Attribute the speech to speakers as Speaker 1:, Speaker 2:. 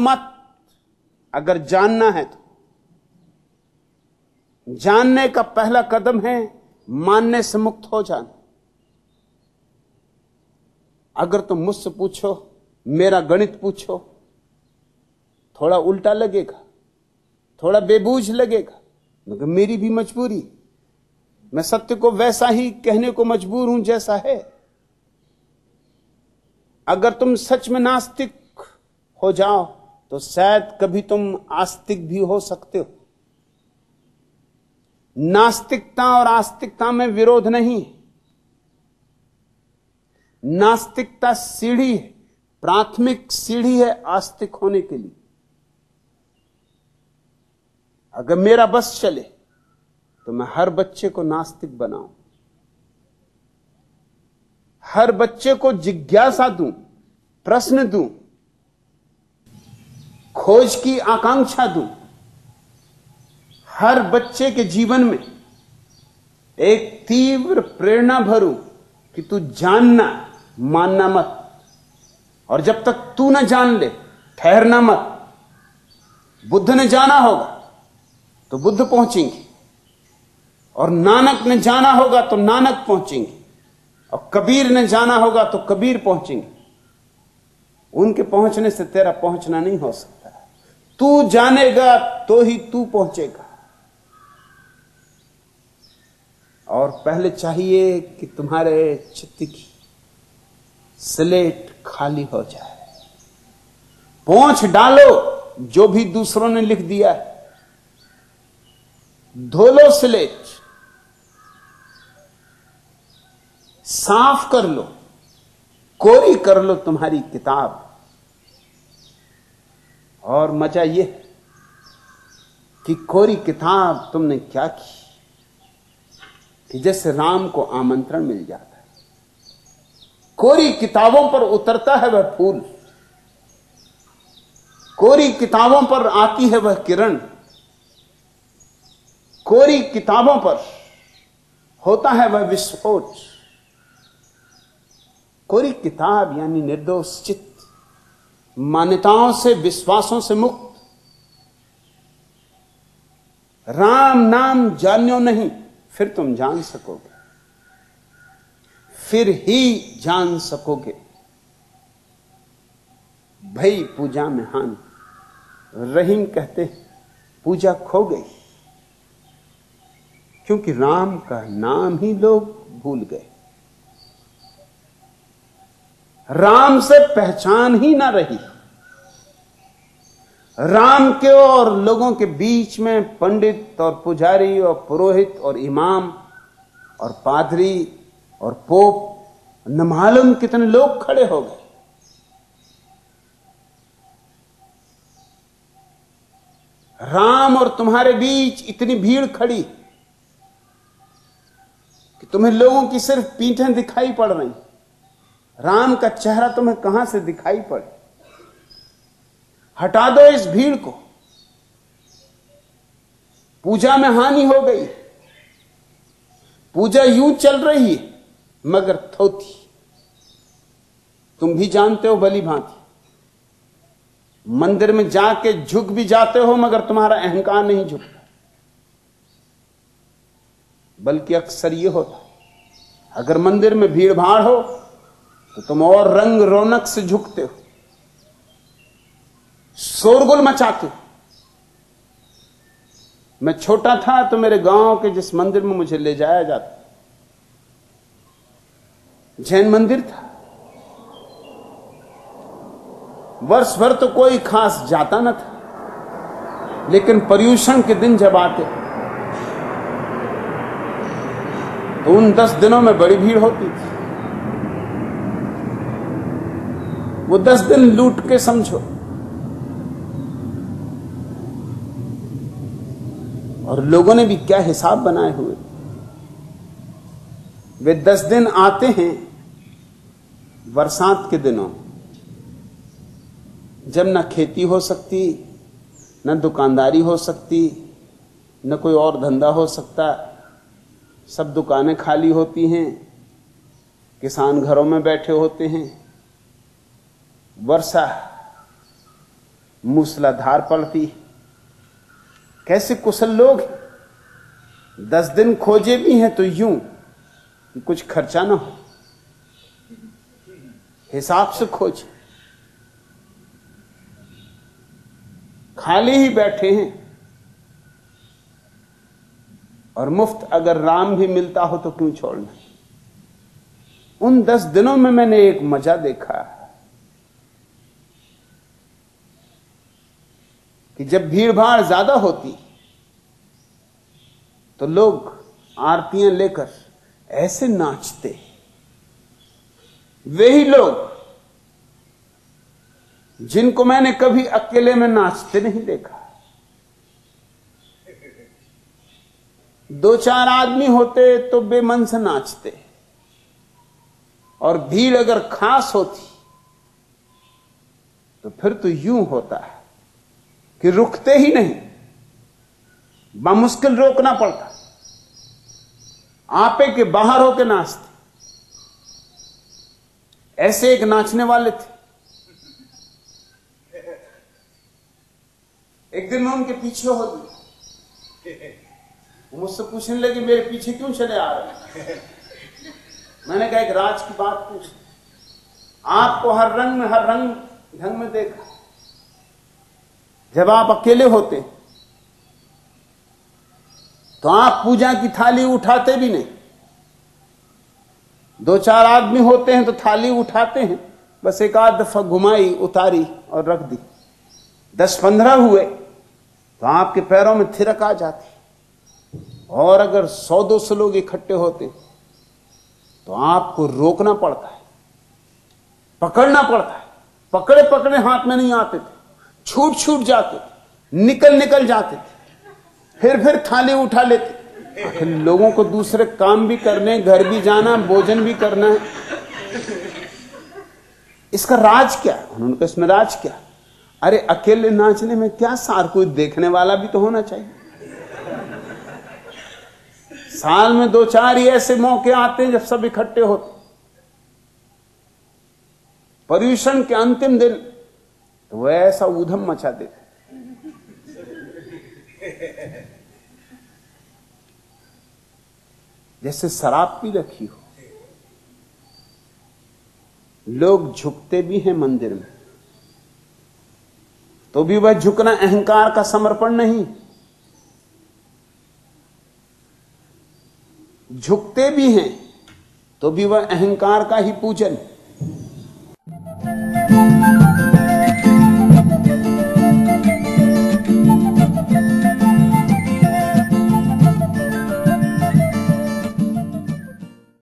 Speaker 1: मत। अगर जानना है तो। जानने का पहला कदम है मानने से मुक्त हो जाना। अगर तुम मुझसे पूछो, मेरा गणित पूछो, थोड़ा उल्टा लगेगा, थोड़ा बेबूझ लगेगा, मगर मेरी भी मजबूरी। मैं सत्य को वैसा ही कहने को मजबूर हूँ जैसा है। अगर तुम सच में नास्तिक हो जाओ तो शायद कभी तुम आस्तिक भी हो सकते हो। नास्तिकता और आस्तिकता में विरोध नहीं है। नास्तिकता सीढ़ी है, प्राथमिक सीढ़ी है आस्तिक होने के लिए। अगर मेरा बस चले तो मैं हर बच्चे को नास्तिक बनाऊँ। हर बच्चे को जिज्ञासा दूँ, प्रश्न दूँ खोज की आकांक्षा दूँ। हर बच्चे के जीवन में एक तीव्र प्रेरणा भरूं कि तू जानना, मानना मत। और जब तक तू न जान ले, ठहरना मत। बुद्ध ने जाना होगा तो बुद्ध पहुँचेंगे। और नानक ने जाना होगा तो नानक पहुँचेंगे। और कबीर ने जाना होगा तो कबीर पहुँचेंगे। उनके पहुँचने से तेरा पहुँचना नहीं हो सकता। तू जानेगा तो ही तू पहुंचेगा। और पहले चाहिए कि तुम्हारे चित्त की स्लेट खाली हो जाए। पहुँच डालो, जो भी दूसरों ने लिख दिया है। धो लो स्लेट। साफ़ कर लो। कोरी कर लो तुम्हारी किताब। और मज़ा यह कि कोरी किताब तुमने क्या की? कि जैसे राम को आमंत्रण मिल जाता है। कोरी किताबों पर उतरता है वह फूल। कोरी किताबों पर आती है वह किरण। कोरी किताबों पर होता है वह विस्फोट। कोरी किताब यानी निर्दोष चित्त। मान्यताओं से, विश्वासों से मुक्त। राम नाम जान्यो नहीं, फिर तुम जान सकोगे। फिर ही जान सकोगे। भई पूजा में हान। रहीम कहते पूजा खो गई। क्योंकि राम का नाम ही लोग भूल गए। राम से पहचान ही ना रही। राम के और लोगों के बीच में पंडित और पुजारी और पुरोहित और इमाम और पादरी और पोप, न मालूम कितने लोग खड़े हो गए। राम और तुम्हारे बीच इतनी भीड़ खड़ी कि तुम्हें लोगों की सिर्फ़ पीठें दिखाई पड़ रही। राम का चेहरा तुम्हें कहाँ से दिखाई पड़े? हटा दो इस भीड़ को। पूजा में हानि हो गई। पूजा यूँ चल रही है, मगर थोथी। तुम भी जानते हो भली भांति। मंदिर में जाके झुक भी जाते हो, मगर तुम्हारा अहंकार नहीं झुकता। बल्कि अक्सर यह होता अगर मंदिर में भीड़ भाड़ हो तो तुम और रंग रौनक से झुकते हो। शोरगुल मचाते मैं छोटा था तो मेरे गाँव के जिस मंदिर में मुझे ले जाया जाता जैन मंदिर था। वर्ष भर तो कोई खास जाता न था, लेकिन पर्यूषण के दिन जब आते तो उन दस दिनों में बड़ी भीड़ होती थी। वो दस दिन लूट के समझो। और लोगों ने भी क्या हिसाब बनाए हुए? वे दस दिन आते हैं बरसात के दिनों। जब ना खेती हो सकती, न दुकानदारी हो सकती, न कोई और धंधा हो सकता, सब दुकानें खाली होती हैं, किसान घरों में बैठे होते हैं। वर्षा मूसलाधार पड़ती कैसे कुशल लोग दस दिन खोजे भी हैं तो यूँ कुछ खर्चा ना हो। हिसाब से खोज। खाली ही बैठे हैं। और मुफ़्त अगर राम भी मिलता हो तो क्यों छोड़ना? उन दस दिनों में मैंने एक मज़ा देखा। कि जब भीड़ भाड़ ज़्यादा होती तो लोग आरतियाँ लेकर ऐसे नाचते। वे ही लोग जिनको मैंने कभी अकेले में नाचते नहीं देखा। दो चार आदमी होते तो बेमन से नाचते। और भीड़ अगर खास होती तो फिर तो यूँ होता है। कि रुकते ही नहीं। बामुश्किल रोकना पड़ता। आपे के बाहर होके नाचते। ऐसे एक नाचने वाले थे। एक दिन मैं उनके पीछे हो गया। मुझसे पूछने लगे, मेरे पीछे क्यों चले आ रहे मैंने कहा, एक राज की बात पूछ। आपको हर रंग में, हर रंग, ढंग में देखा। जब आप अकेले होते तो आप पूजा की थाली उठाते भी नहीं। दो चार आदमी होते हैं तो थाली उठाते हैं। बस एक आध दफ़ा घुमाई, उतारी और रख दी। दस पंद्रह हुए तो आपके पैरों में थिरक आ जाती। और अगर सौ दो सौ लोग इकट्ठे होते तो आपको रोकना पड़ता है, पकड़ना पड़ता है। पकड़े पकड़े हाथ में नहीं आते थे। छूट छूट जाते निकल निकल जाते थे फिर फिर थाली उठा लेते लोगों को दूसरे काम भी करने घर भी जाना भोजन भी करना है। इसका राज क्या? उन्होंने कहा इसमें राज क्या? अरे, अकेले नाचने में क्या सार कोई देखने वाला भी तो होना चाहिए? साल में दो चार ही ऐसे मौके आते हैं जब सब इकट्ठे होते। पर्यूषण के अंतिम दिन तो वह ऐसा ऊधम मचा देते जैसे शराब पी रखी हो। लोग झुकते भी हैं मंदिर में। तो भी वह झुकना अहंकार का समर्पण नहीं। झुकते भी हैं तो भी वह अहंकार का ही पूजन।